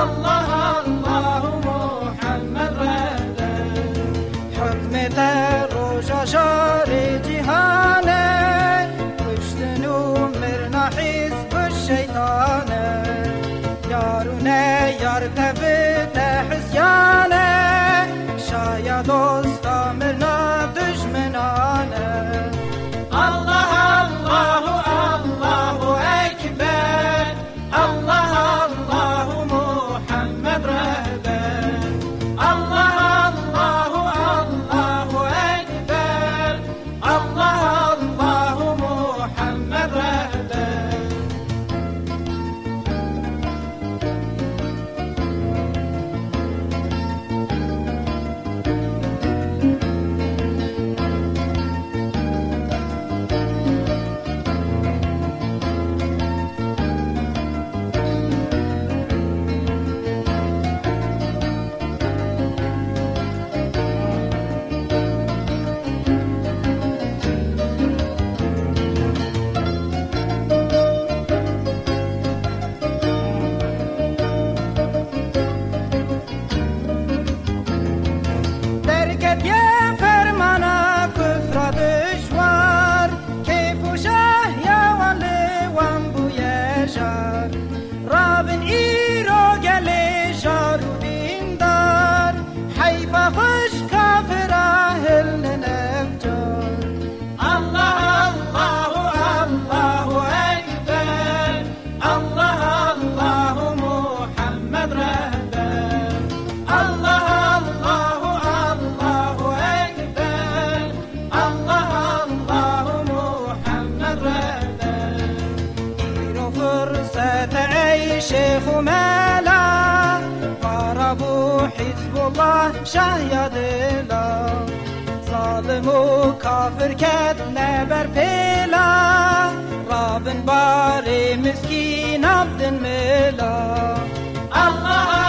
Allah Allah Muhammed rede Hükm eder roja jari cihane Kuştunu mirna hizb şeytane. Yarune yar tevde hisyane. Şaya dosta mirna düşmena déjà. فرصت ای شیخ و ملا قربو حزب الله شهید لا ظالم و کافر کد نبر پیلا رابن باری مسکین عبد ملا الله